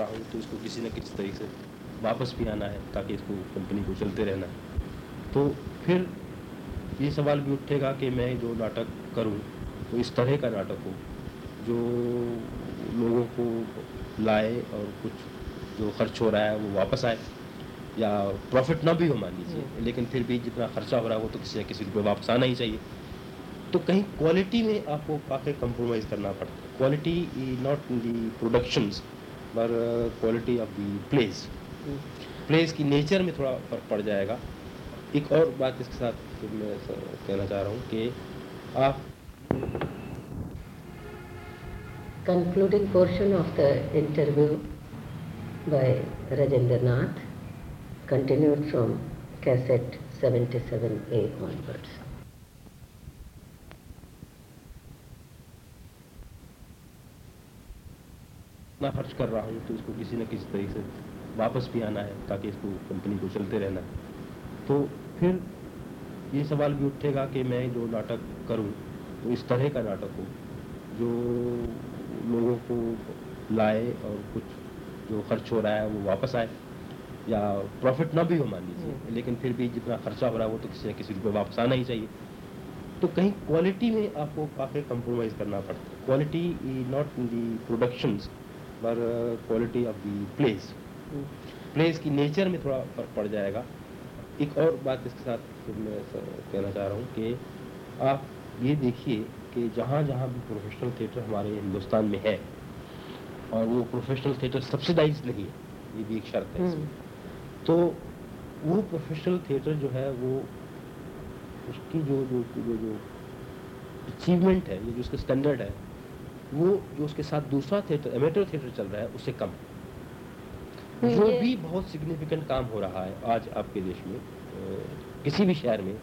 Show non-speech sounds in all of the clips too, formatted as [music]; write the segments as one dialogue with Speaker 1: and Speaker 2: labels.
Speaker 1: रहा हूँ तो इसको किसी न किसी तरीके से वापस भी आना है ताकि इसको कंपनी को चलते रहना है। तो फिर ये सवाल भी उठेगा कि मैं जो नाटक करूँ तो इस तरह का नाटक हो जो लोगों को लाए और कुछ जो खर्च हो रहा है वो वापस आए या प्रॉफिट ना भी हो मान लीजिए। लेकिन फिर भी जितना खर्चा हो रहा है वो तो किसी न किसी रुपये वापस आना ही चाहिए। तो कहीं क्वालिटी में आपको काफ़ी कंप्रोमाइज़ करना पड़ता है। Quality not in the productions पर quality of the place place की नेचर में थोड़ा फ़र्क पड़ जाएगा। एक और बात इसके साथ मैं uh, कहना चाह रहा हूँ कि आप
Speaker 2: concluding portion of the interview by Rajendra Nath continued from cassette 77 A onwards
Speaker 1: इतना खर्च कर रहा हूँ तो इसको किसी न किसी तरीके से वापस भी आना है ताकि इसको कंपनी को चलते रहना है। तो फिर ये सवाल भी उठेगा कि मैं जो नाटक करूँ तो इस तरह का नाटक हो जो लोगों को लाए और कुछ जो खर्च हो रहा है वो वापस आए या प्रॉफिट ना भी हो मान लीजिए लेकिन फिर भी जितना खर्चा हो रहा है वो तो किसी न किसी रुपये वापस आना ही चाहिए। तो कहीं क्वालिटी में आपको काफ़ी कंप्रोमाइज़ करना पड़ता है। Quality not in the productions पर quality of the place place की नेचर में थोड़ा फ़र्क पड़ जाएगा। एक और बात इसके साथ मैं कहना चाह रहा हूँ कि आप ये देखिए कि जहाँ जहाँ भी प्रोफेशनल थिएटर हमारे हिंदुस्तान में है और वो प्रोफेशनल थिएटर सब्सिडाइज नहीं है ये भी एक शर्त है इसमें। तो वो प्रोफेशनल थिएटर जो है वो उसकी जो जो जो जो अचीवमेंट है ये जो उसका स्टैंडर्ड है वो जो उसके साथ दूसरा थिएटर एमेटर थिएटर चल रहा है उससे कम है। जो भी बहुत सिग्निफिकेंट काम हो रहा है आज आपके देश में किसी भी शहर में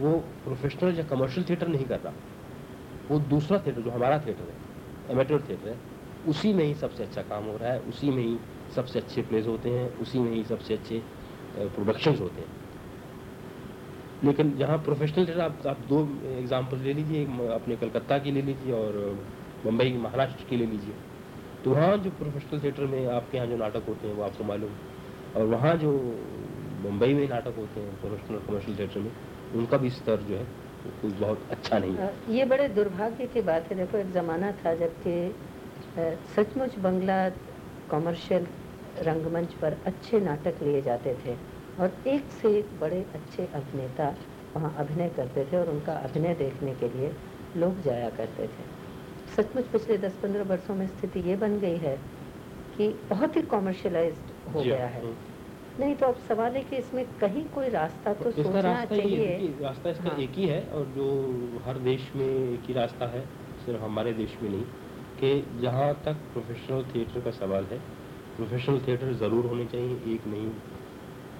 Speaker 1: वो प्रोफेशनल या कमर्शियल थिएटर नहीं कर रहा। वो दूसरा थिएटर जो हमारा थिएटर है एमेटर थिएटर है उसी में ही सबसे अच्छा काम हो रहा है उसी में ही सबसे अच्छे प्लेज होते हैं उसी में ही सबसे अच्छे प्रोडक्शंस होते हैं। लेकिन जहाँ प्रोफेशनल थिएटर आप आप दो एग्जांपल ले लीजिए अपने कलकत्ता की ले लीजिए और मुंबई महाराष्ट्र के ले लीजिए। तो वहाँ जो प्रोफेशनल थिएटर में आपके यहाँ जो नाटक होते हैं, वो आपको मालूम। और वहाँ जो मुंबई में नाटक होते हैं प्रोफेशनल कमर्शियल थिएटर में, उनका भी स्तर जो है कोई बहुत अच्छा नहीं है।
Speaker 2: ये बड़े दुर्भाग्य की बात है। देखो, एक ज़माना था जबकि सचमुच बंगला कॉमर्शियल रंगमंच पर अच्छे नाटक लिए जाते थे। और एक से एक बड़े अच्छे अभिनेता वहाँ अभिनय करते थे और उनका अभिनय देखने के लिए लोग जाया करते थे। सचमुच पिछले 10-15 वर्षों में स्थिति ये बन गई है कि बहुत ही कॉमर्शियलाइज्ड हो
Speaker 1: हाँ,
Speaker 2: गया है
Speaker 1: हम्म।
Speaker 2: नहीं तो अब सवाल है कि इसमें कहीं कोई रास्ता तो सोचना
Speaker 1: रास्ता
Speaker 2: चाहिए
Speaker 1: है रास्ता इसका
Speaker 2: हाँ।
Speaker 1: एक ही है और जो हर देश में एक ही रास्ता है सिर्फ़ हमारे देश में नहीं कि जहाँ तक प्रोफेशनल थिएटर का सवाल है प्रोफेशनल थिएटर ज़रूर होने चाहिए एक नहीं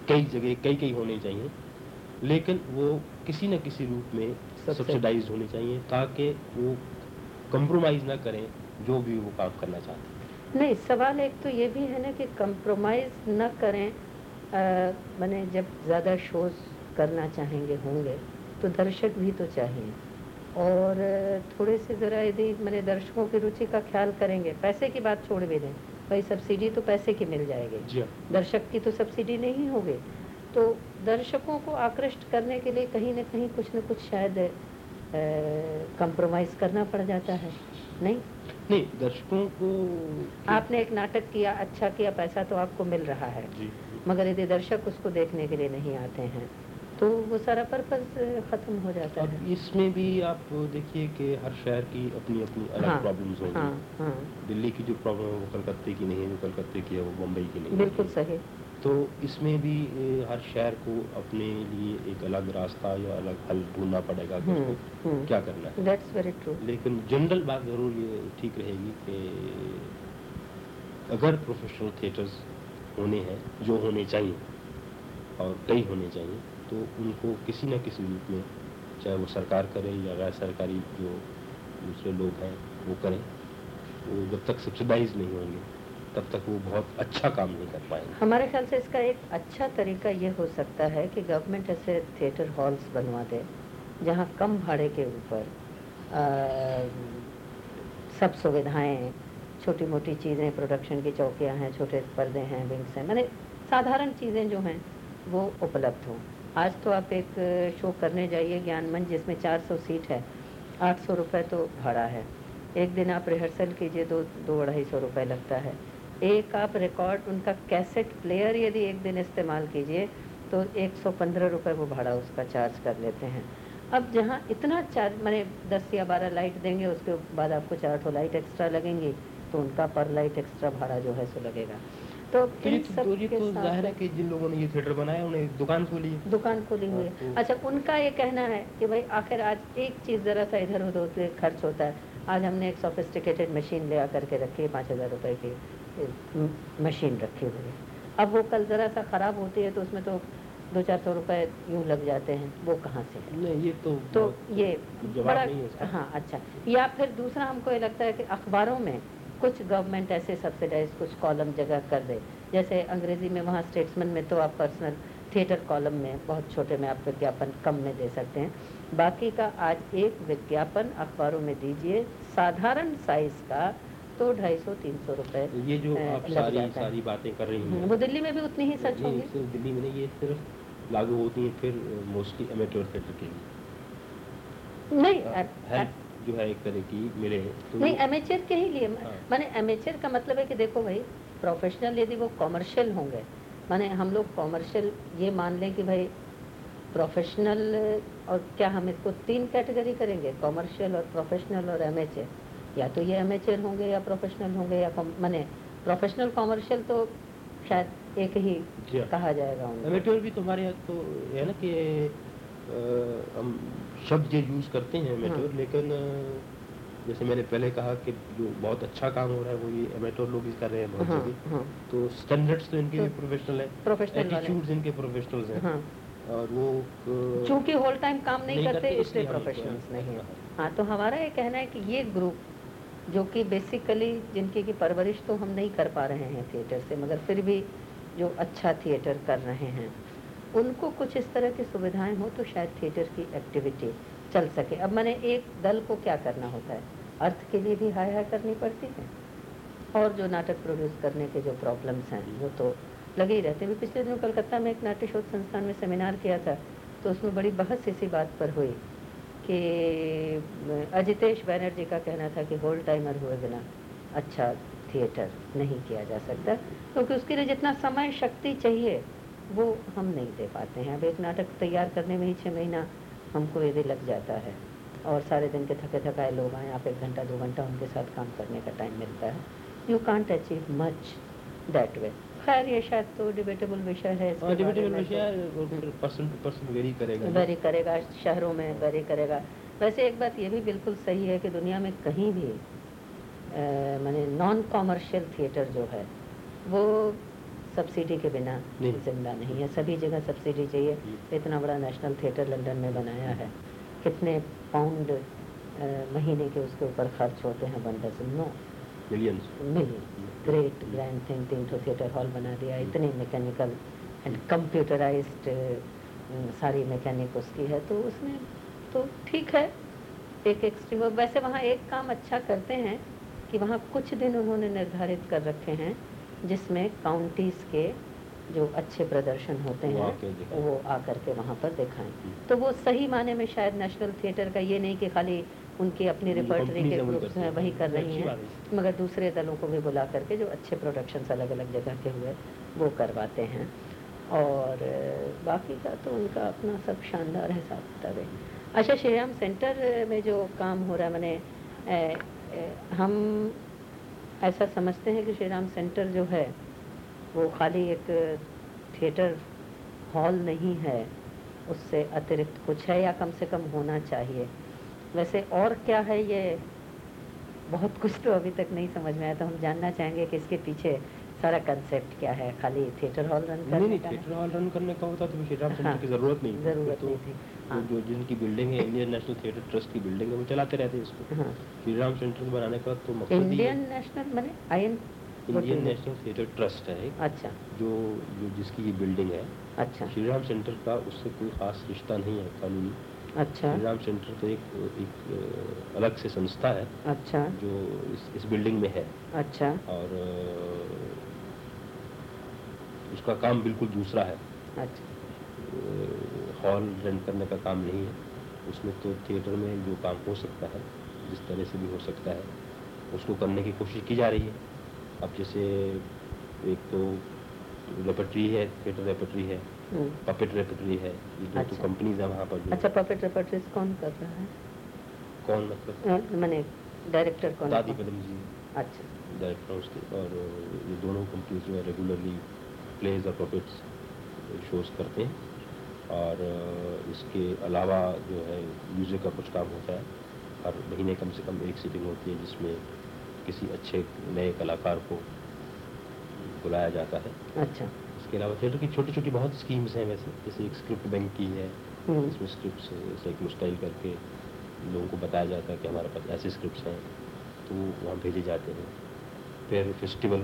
Speaker 1: कई जगह कई कई होने चाहिए लेकिन वो किसी न किसी रूप में सब्सिडाइज होने चाहिए ताकि वो कंप्रोमाइज़ ना करें जो भी वो काम करना चाहते हैं।
Speaker 2: नहीं सवाल एक तो ये भी है ना कि कंप्रोमाइज न करें माने जब ज़्यादा शोज़ करना चाहेंगे होंगे तो दर्शक भी तो चाहिए। और थोड़े से ज़रा यदि मैंने दर्शकों की रुचि का ख्याल करेंगे पैसे की बात छोड़ भी दें भाई सब्सिडी तो पैसे की मिल जाएगी।
Speaker 1: हाँ।
Speaker 2: दर्शक की तो सब्सिडी नहीं होगी। तो दर्शकों को आकृष्ट करने के लिए कहीं ना कहीं कुछ न कुछ शायद कंप्रोमाइज़ करना पड़ जाता है नहीं?
Speaker 1: नहीं दर्शकों को
Speaker 2: आपने एक नाटक किया अच्छा किया पैसा तो आपको मिल रहा है।
Speaker 1: जी।
Speaker 2: मगर यदि दर्शक उसको देखने के लिए नहीं आते हैं तो वो सारा पर्पज खत्म हो जाता
Speaker 1: अब
Speaker 2: है।
Speaker 1: इसमें भी आप देखिए कि हर शहर की अपनी अपनी अलग
Speaker 2: हाँ,
Speaker 1: प्रॉब्लम्स होंगी।
Speaker 2: हाँ हाँ।
Speaker 1: दिल्ली की जो प्रॉब्लम है वो कलकत्ते की नहीं है जो कलकत्ते की है वो मुंबई की नहीं
Speaker 2: बिल्कुल सही।
Speaker 1: तो इसमें भी हर शहर को अपने लिए एक अलग रास्ता या अलग हल ढूंढना पड़ेगा कि
Speaker 2: हम्म,
Speaker 1: उसको
Speaker 2: हम्म।
Speaker 1: क्या करना है।
Speaker 2: दैट्स वेरी ट्रू
Speaker 1: लेकिन जनरल बात ज़रूर ये ठीक रहेगी कि अगर प्रोफेशनल थिएटर्स होने हैं जो होने चाहिए और कई होने चाहिए तो उनको किसी न किसी रूप में चाहे वो सरकार करे या गैर सरकारी जो दूसरे लोग हैं वो करें। वो जब तक सब्सिडाइज नहीं होंगे तब तक वो बहुत अच्छा काम नहीं कर पाएँगे।
Speaker 2: हमारे ख्याल से इसका एक अच्छा तरीका ये हो सकता है कि गवर्नमेंट ऐसे थिएटर हॉल्स बनवा दे, जहाँ कम भाड़े के ऊपर सब सुविधाएँ छोटी मोटी चीज़ें प्रोडक्शन की चौकियाँ हैं, छोटे पर्दे हैं विंग्स हैं, मैंने साधारण चीज़ें जो हैं, वो उपलब्ध हों। आज तो आप एक शो करने जाइए ज्ञान मंच जिसमें 400 सीट है, आठ सौ रुपये तो भाड़ा है। एक दिन आप रिहर्सल कीजिए, दो दो अढ़ाई सौ रुपये लगता है। एक आप रिकॉर्ड उनका कैसेट प्लेयर यदि एक दिन इस्तेमाल कीजिए तो एक सौ पंद्रह रुपये वो भाड़ा उसका चार्ज कर लेते हैं। अब जहाँ इतना चार्ज मैंने दस या बारह लाइट देंगे उसके बाद आपको चार ठो लाइट एक्स्ट्रा लगेंगी तो उनका पर लाइट एक्स्ट्रा भाड़ा जो है सो लगेगा। तो
Speaker 1: तो
Speaker 2: इन
Speaker 1: तो,
Speaker 2: सब
Speaker 1: तो
Speaker 2: के
Speaker 1: तो ज़ाहिर है कि जिन लोगों ने ये थिएटर बनाया उन्हें दुकान खोली।
Speaker 2: दुकान खोली हुई है अच्छा उनका ये कहना है कि भाई आखिर आज एक चीज़ ज़रा सा इधर उधर खर्च होता है। आज हमने एक सोफिस्टिकेटेड मशीन ले आकर के रखी है पाँच हज़ार रुपये की। मशीन रखी हुई है। अब वो कल ज़रा सा ख़राब होती है तो उसमें तो दो चार सौ रुपए यूँ लग जाते हैं। वो कहाँ से है?
Speaker 1: नहीं ये तो
Speaker 2: तो ये बड़ा
Speaker 1: है
Speaker 2: हाँ अच्छा। या फिर दूसरा हमको ये लगता है कि अखबारों में कुछ गवर्नमेंट ऐसे सब्सिडाइज कुछ कॉलम जगह कर दे। जैसे अंग्रेज़ी में वहाँ स्टेट्समैन में तो आप पर्सनल थिएटर कॉलम में बहुत छोटे में आप विज्ञापन कम में दे सकते हैं। बाकी का आज एक विज्ञापन अखबारों में दीजिए। साधारण साइज़ का तो ढाई सौ तीन सौ रुपये
Speaker 1: ये जो आप सारी सारी बातें कर रही हैं।
Speaker 2: वो दिल्ली में भी उतनी ही सच होगी।
Speaker 1: सिर्फ़ दिल्ली में नहीं ये सिर्फ़ लागू होती हैं फिर मोस्टली एमेट्योर थिएटर के लिए।
Speaker 2: नहीं
Speaker 1: जो है एक तरह की मिले तो
Speaker 2: नहीं एमेचर के ही लिए।
Speaker 1: हाँ।
Speaker 2: माने एमेचर का मतलब है कि देखो भाई प्रोफेशनल यदि वो कॉमर्शियल होंगे माने हम लोग कॉमर्शियल ये मान लें कि भाई प्रोफेशनल और क्या हम इसको तीन कैटेगरी करेंगे कॉमर्शियल और प्रोफेशनल और एमेचर या तो ये एमेचर होंगे या प्रोफेशनल होंगे या माने प्रोफेशनल कॉमर्शियल तो शायद एक ही
Speaker 1: हाँ।
Speaker 2: कहा जाएगा
Speaker 1: एमेट्योर भी तुम्हारे यहाँ तो है ना कि हम शब्द ये यूज़ करते हैं एमेट्योर
Speaker 2: हाँ।
Speaker 1: लेकिन जैसे मैंने पहले कहा कि जो बहुत अच्छा काम हो रहा है वो ये एमेट्योर लोग ही कर रहे हैं बहुत
Speaker 2: हाँ हाँ।
Speaker 1: तो स्टैंडर्ड्स तो इनके
Speaker 2: तो
Speaker 1: प्रोफेशनल है एटीट्यूड्स इनके प्रोफेशनल्स हैं।
Speaker 2: हाँ।
Speaker 1: और वो
Speaker 2: चूँकि होल टाइम काम नहीं,
Speaker 1: नहीं
Speaker 2: करते
Speaker 1: करते,
Speaker 2: इसलिए
Speaker 1: इसलिए
Speaker 2: प्रोफेशनल्स नहीं है। हाँ। तो हमारा ये कहना है कि ये ग्रुप जो कि बेसिकली जिनकी की परवरिश तो हम नहीं कर पा रहे हैं थिएटर से, मगर फिर भी जो अच्छा थिएटर कर रहे हैं, उनको कुछ इस तरह की सुविधाएँ हो तो शायद थिएटर की एक्टिविटी चल सके। अब मैंने एक दल को क्या करना होता है? अर्थ के लिए भी हाय हाय करनी पड़ती है, और जो नाटक प्रोड्यूस करने के जो प्रॉब्लम्स हैं, वो तो लगे ही रहते हैं। पिछले दिनों कलकत्ता में एक नाट्य शोध संस्थान में सेमिनार किया था तो उसमें बड़ी बहस इसी बात पर हुई कि अजितेश बैनर्जी का कहना था कि होल टाइमर हुए बिना अच्छा थिएटर नहीं किया जा सकता, क्योंकि तो उसके लिए जितना समय शक्ति चाहिए, वो हम नहीं दे पाते हैं। अब एक नाटक तैयार करने में ही छः महीना हमको यदि लग जाता है, और सारे दिन के थके थकाए लोग आए, आप एक घंटा, दो घंटा उनके साथ काम करने का टाइम मिलता है। You can't achieve much that way खैर ये शायद तो डिबेटेबल विषय है इसके
Speaker 1: हाँ डिबेटेबल विषय है पर्सन टू पर्सन वेरी करेगा।
Speaker 2: वेरी करेगा शहरों में वेरी करेगा। वैसे एक बात ये भी बिल्कुल सही है कि दुनिया में कहीं भी माने नॉन कॉमर्शियल थिएटर जो है वो सब्सिडी के बिना ज़िंदा नहीं है। सभी जगह सब्सिडी चाहिए। इतना बड़ा नेशनल थिएटर लंदन में बनाया है। कितने पाउंड महीने के उसके ऊपर खर्च होते हैं one dozen no
Speaker 1: millions
Speaker 2: million great grand thing तीन ठो थिएटर हॉल बना दिया। इतने मैकेनिकल एंड कंप्यूटराइज्ड सारी मैकेनिक उसकी है। तो उसमें तो ठीक है। एक एक्सट्रीम वैसे वहाँ एक काम अच्छा करते हैं कि वहाँ कुछ दिन उन्होंने निर्धारित कर रखे हैं जिसमें काउंटीज़ के जो अच्छे प्रदर्शन होते
Speaker 1: वो
Speaker 2: हैं वो आकर के वहाँ पर दिखाएँ।
Speaker 1: हम्म।
Speaker 2: तो वो सही माने में शायद नेशनल थिएटर का ये नहीं कि खाली उनकी अपनी रिपर्टरी के ग्रुप्स हैं। वही कर रही हैं। मगर दूसरे दलों को भी बुला करके जो अच्छे प्रोडक्शंस अलग अलग जगह के हुए वो करवाते हैं। और बाकी का तो उनका अपना सब शानदार हिसाब किताब। है अच्छा श्रीराम सेंटर में जो काम हो रहा है मैंने हम ऐसा समझते हैं कि श्रीराम सेंटर जो है वो खाली एक थिएटर हॉल नहीं है। उससे अतिरिक्त कुछ है या कम से कम होना चाहिए। वैसे और क्या है ये? बहुत कुछ तो अभी तक नहीं समझ में आया तो हम जानना चाहेंगे कि इसके पीछे सारा कंसेप्ट क्या है खाली थिएटर हॉल रन करने
Speaker 1: नहीं थिएटर हॉल रन करने का होता तो श्रीराम सेंटर
Speaker 2: हाँ,
Speaker 1: की ज़रूरत नहीं
Speaker 2: ज़रूरत
Speaker 1: तो,
Speaker 2: नहीं थी।
Speaker 1: तो
Speaker 2: हाँ।
Speaker 1: जो जिनकी बिल्डिंग है इंडियन नेशनल थिएटर ट्रस्ट की बिल्डिंग है वो चलाते रहते हैं इसको।
Speaker 2: हाँ।
Speaker 1: श्रीराम सेंटर बनाने का तो मकसद
Speaker 2: इंडियन नेशनल मैंने I N
Speaker 1: Indian national theatre trust है
Speaker 2: अच्छा।
Speaker 1: जो जो जिसकी ये बिल्डिंग है।
Speaker 2: अच्छा।
Speaker 1: श्रीराम सेंटर का उससे कोई खास रिश्ता नहीं है कानूनी।
Speaker 2: अच्छा।
Speaker 1: राम सेंटर तो एक एक अलग से संस्था है।
Speaker 2: अच्छा।
Speaker 1: जो इस, इस बिल्डिंग में है।
Speaker 2: अच्छा।
Speaker 1: और उसका काम बिल्कुल दूसरा है।
Speaker 2: अच्छा।
Speaker 1: हॉल रेंट करने का काम नहीं है। उसमें तो थिएटर में जो काम हो सकता है जिस तरह से भी हो सकता है उसको करने की कोशिश की जा रही है। अब जैसे एक तो रेपटरी है थिएटर रेपटरी है। पपेट रेपटरी है ये दो
Speaker 2: अच्छा।
Speaker 1: कंपनीज़ है वहाँ पर जो
Speaker 2: अच्छा पपेट रेपर्टरीज कौन कर रहा है?
Speaker 1: कौन मतलब?
Speaker 2: मैंने डायरेक्टर कौन
Speaker 1: दादी? पदम जी
Speaker 2: अच्छा
Speaker 1: डायरेक्टर उसके और ये दोनों कंपनी जो है रेगुलरली प्लेज और पपेट्स शोज़ करते हैं। और इसके अलावा जो है म्यूज़िक का कुछ काम होता है। हर महीने कम से कम एक सीटिंग होती है जिसमें किसी अच्छे नए कलाकार को बुलाया जाता है।
Speaker 2: अच्छा।
Speaker 1: इसके अलावा थिएटर की छोटी छोटी बहुत स्कीम्स हैं वैसे। जैसे एक स्क्रिप्ट बैंक की है इसमें स्क्रिप्ट से एक मुस्टाइल करके लोगों को बताया जाता है कि हमारे पास ऐसे स्क्रिप्ट हैं तो वहाँ भेजे जाते हैं। फिर फेस्टिवल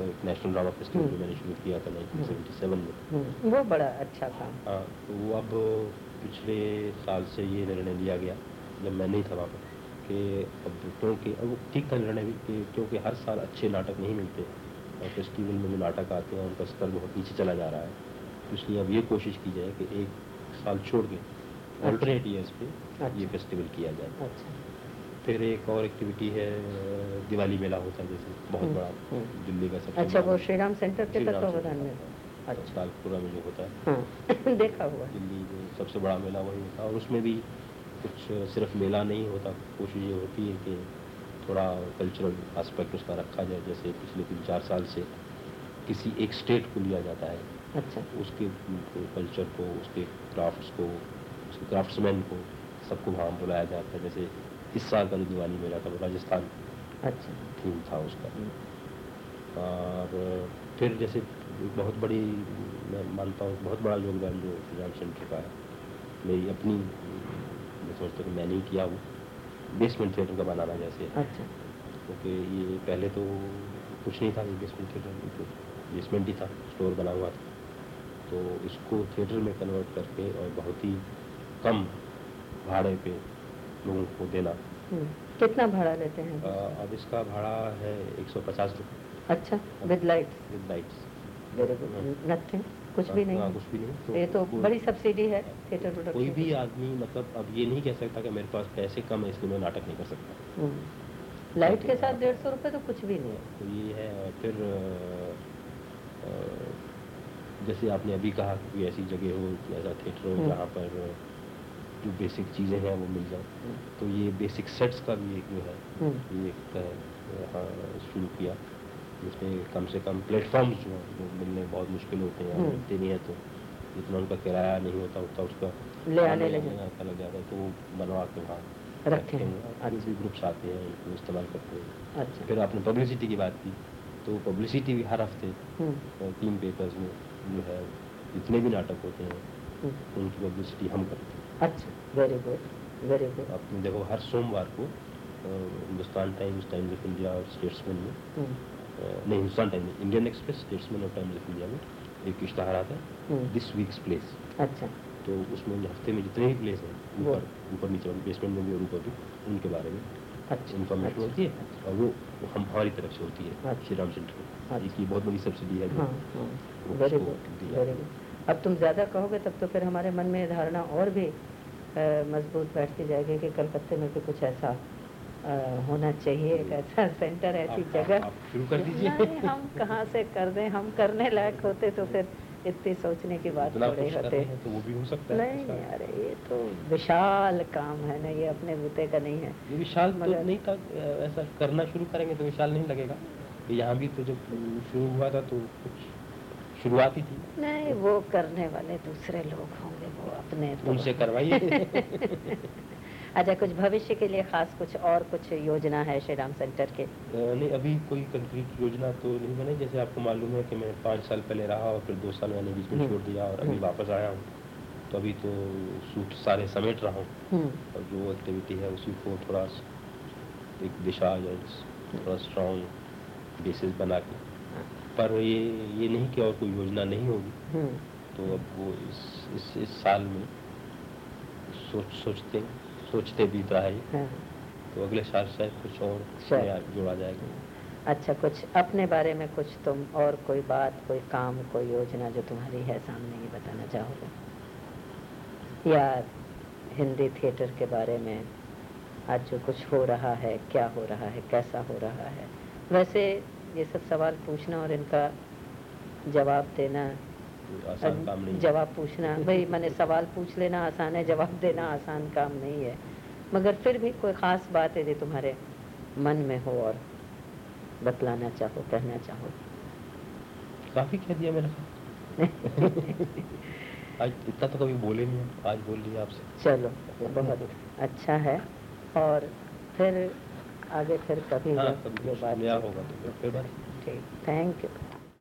Speaker 1: एक नेशनल ड्रामा फेस्टिवल जो। मैंने शुरू किया था 1977 में।
Speaker 2: हम्म, वो बड़ा अच्छा था।
Speaker 1: हाँ तो वो अब पिछले साल से ये निर्णय लिया गया जब मैं नहीं था वहाँ पर कि अब क्योंकि अब ठीक था निर्णय भी कि क्योंकि हर साल अच्छे नाटक नहीं मिलते। और फेस्टिवल में जो नाटक आते हैं उनका स्तर बहुत नीचे चला जा रहा है। तो इसलिए अब ये कोशिश की जाए कि एक साल छोड़ के ऑल्टरनेट ईयर्स पे ये
Speaker 2: अच्छा।
Speaker 1: फेस्टिवल किया जाए।
Speaker 2: अच्छा।
Speaker 1: फिर एक और एक्टिविटी है दिवाली मेला होता है जैसे बहुत
Speaker 2: हम्म,
Speaker 1: बड़ा
Speaker 2: हम्म।
Speaker 1: दिल्ली का सबसे
Speaker 2: अच्छा वो श्री राम सेंटर के तत्वावधान में अच्छा।
Speaker 1: तालपुरा में जो होता है।
Speaker 2: हाँ [laughs] देखा हुआ
Speaker 1: दिल्ली में सबसे बड़ा मेला वही होता है। और उसमें भी कुछ सिर्फ़ मेला नहीं होता कोशिश ये होती है कि थोड़ा कल्चरल एस्पेक्ट उसका रखा जाए जैसे पिछले तीन चार साल से किसी एक स्टेट को लिया जाता है।
Speaker 2: अच्छा।
Speaker 1: उसके कल्चर को उसके क्राफ्ट्स को उसके क्राफ्ट्समैन को सबको वहाँ बुलाया जाता है। जैसे इस साल का जो दिवाली मेला था राजस्थान
Speaker 2: अच्छा।
Speaker 1: थीम था उसका।
Speaker 2: हम्म,
Speaker 1: और फिर जैसे बहुत बड़ी मैं मानता हूँ बहुत बड़ा योगदान जो श्रीराम सेंटर का है। मेरी अपनी मैं समझता हूँ कि मैंने ही किया वो। बेसमेंट थिएटर का बनाना जैसे
Speaker 2: अच्छा।
Speaker 1: क्योंकि ये पहले तो कुछ नहीं था ये बेसमेंट थिएटर तो बेसमेंट ही था स्टोर बना हुआ था। तो इसको थिएटर में कन्वर्ट करके और बहुत ही कम भाड़े पे लोगों को देना।
Speaker 2: हम्म, कितना भाड़ा लेते हैं?
Speaker 1: अ, अब इसका भाड़ा है एक सौ पचास रुपये।
Speaker 2: अच्छा with light
Speaker 1: with lights
Speaker 2: nothing कुछ भी नहीं
Speaker 1: हाँ, कुछ भी नहीं
Speaker 2: ये तो बड़ी सब्सिडी है थिएटर प्रोडक्शन
Speaker 1: कोई भी आदमी मतलब अब ये नहीं कह सकता कि मेरे पास पैसे कम है इसलिए मैं नाटक नहीं कर सकता।
Speaker 2: हम्म। लाइट के साथ डेढ़ सौ रुपये तो कुछ भी नहीं
Speaker 1: तो ये है और फिर जैसे आपने अभी कहा कि ऐसी जगह हो ऐसा थिएटर हो
Speaker 2: हम्म।
Speaker 1: जहाँ पर जो बेसिक चीज़ें हैं वो मिल जाए।
Speaker 2: हम्म,
Speaker 1: तो ये बेसिक सेट्स का भी एक जो है ये एक शुरू किया। जिसमें कम से कम प्लेटफॉर्म्स जो हैं वो मिलने बहुत मुश्किल होते हैं
Speaker 2: हम्म।
Speaker 1: मिलते नहीं है तो जितना उनका किराया नहीं होता उतना उसका
Speaker 2: ले आने लगे।
Speaker 1: जाता है तो वो बनवा के वहाँ
Speaker 2: रखे हैं। अच्छा।
Speaker 1: भी ग्रुप्स आते हैं उनको इस्तेमाल करते हैं।
Speaker 2: अच्छा।
Speaker 1: फिर आपने पब्लिसिटी की बात की तो पब्लिसिटी भी हर हफ़्ते
Speaker 2: हम्म,
Speaker 1: तीन पेपर्स में जो है जितने भी नाटक होते हैं
Speaker 2: हम्म,
Speaker 1: उनकी पब्लिसिटी हम करते हैं।
Speaker 2: अच्छा वेरी गुड वेरी गुड
Speaker 1: आपने देखो हर सोमवार को Hindustan Times Times of India और स्टेट्समैन में नहीं हिंदुस्तान टाइम्स में इंडियन एक्सप्रेस स्टेट्समैन और टाइम्स ऑफ़ इंडिया में एक इश्तहार आता है दिस वीक्स प्लेस
Speaker 2: अच्छा।
Speaker 1: तो उसमें हफ़्ते में जितने भी प्लेस हैं ऊपर ऊपर नीचे बेसमेंट में भी और ऊपर भी उनके बारे में
Speaker 2: अच्छा
Speaker 1: इन्फॉर्मेशन
Speaker 2: अच्छा,
Speaker 1: होती है और वो हम हमारी तरफ़ से होती है
Speaker 2: अच्छा।
Speaker 1: श्री राम सेंटर
Speaker 2: अच्छा।
Speaker 1: बहुत बड़ी सब्सिडी है
Speaker 2: हाँ हाँ। वेरी गुड अब तुम ज़्यादा कहोगे तब तो फिर हमारे मन में धारणा और भी मज़बूत बैठती जाएगी कि कलकत्ते में भी कुछ ऐसा होना चाहिए एक ऐसा सेंटर ऐसी
Speaker 1: आप-
Speaker 2: जगह।
Speaker 1: आप शुरू कर दीजिए।
Speaker 2: हम कहाँ से कर दें हम करने लायक होते तो फिर इतनी सोचने की बात थोड़ी होते।
Speaker 1: हैं तो वो भी हो सकता है
Speaker 2: नहीं। अरे ये तो विशाल काम है ना ये अपने बूते का नहीं है।
Speaker 1: ये विशाल तो नहीं था ऐसा करना शुरू करेंगे तो विशाल नहीं लगेगा। यहाँ भी तो जब शुरू हुआ था तो कुछ शुरुआती थी।
Speaker 2: नहीं वो करने वाले दूसरे लोग होंगे वो अपने तो
Speaker 1: उनसे करवाइए। [laughs]
Speaker 2: अच्छा कुछ भविष्य के लिए खास कुछ और कुछ योजना है श्री राम सेंटर के?
Speaker 1: नहीं अभी कोई कंक्रीट योजना तो नहीं बनी। जैसे आपको मालूम है कि मैं पाँच साल पहले रहा और फिर दो साल मैंने बीच में
Speaker 2: हम्म।
Speaker 1: छोड़ दिया और अभी
Speaker 2: हम्म।
Speaker 1: वापस आया हूँ। तो अभी तो सूट सारे समेट रहा हूँ।
Speaker 2: हम्म,
Speaker 1: और जो एक्टिविटी है उसी को थोड़ा एक दिशा या थोड़ा स्ट्रॉन्ग बेसिस बना के। पर ये ये नहीं कि और कोई योजना नहीं होगी। तो अब वो इस इस इस साल में सोच सोचते सोचते भी रहा है
Speaker 2: हाँ।
Speaker 1: तो अगले साल शायद कुछ और। जोड़ा जाएगा।
Speaker 2: अच्छा कुछ अपने बारे में कुछ तुम और कोई बात कोई काम कोई योजना जो तुम्हारी है सामने ये बताना चाहोगे? या हिंदी थिएटर के बारे में आज जो कुछ हो रहा है क्या हो रहा है कैसा हो रहा है? वैसे ये सब सवाल पूछना और इनका जवाब देना
Speaker 1: आसान काम नहीं
Speaker 2: जवाब पूछना भाई मैंने सवाल पूछ लेना आसान है जवाब देना आसान काम नहीं है। मगर फिर भी कोई ख़ास बात यदि तुम्हारे मन में हो और बतलाना चाहो कहना चाहो।
Speaker 1: काफ़ी कह दिया मैंने। [laughs] आज इतना तो कभी बोले नहीं आज बोल लिया आपसे।
Speaker 2: चलो बहुत अच्छा है। और फिर आगे फिर कभी
Speaker 1: हाँ कभी
Speaker 2: बात
Speaker 1: होगा तो फिर- फिर बात।
Speaker 2: ठीक थैंक यू